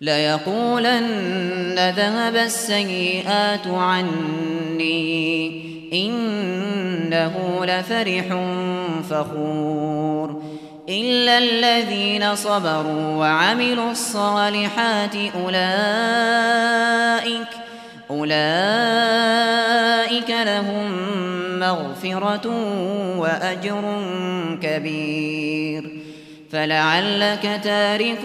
لَيَقُولَنَّ ذَهَبَ السَّيِّئَاتُ عَنِّي إِنَّهُ لَفَرِحٌ فَخُورٌ إِلَّا الَّذِينَ صَبَرُوا وَعَمِلُوا الصَّالِحَاتِ أُولَئِكَ أُولَئِكَ لَهُم مَّغْفِرَةٌ وَأَجْرٌ كَبِيرٌ فَلَعَلَّكَ تَارِكٌ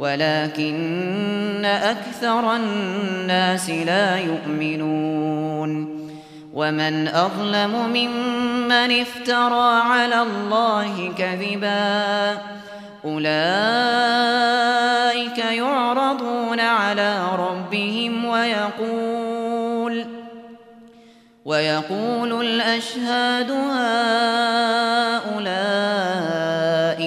ولكن أكثر الناس لا يؤمنون ومن أظلم ممن افترى على الله كذبا أولئك يعرضون على ربهم ويقول ويقول الأشهاد هؤلاء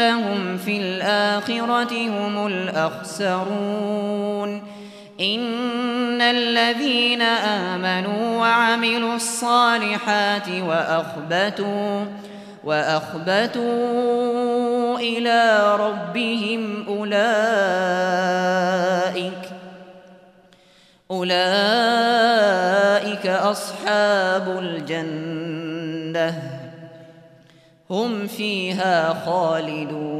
لهم في الآخرة هم الأخسرون. إن الذين آمنوا وعملوا الصالحات وأخبتوا وأخبتوا إلى ربهم أولئك أولئك أصحاب الجنة. هم فيها خالدون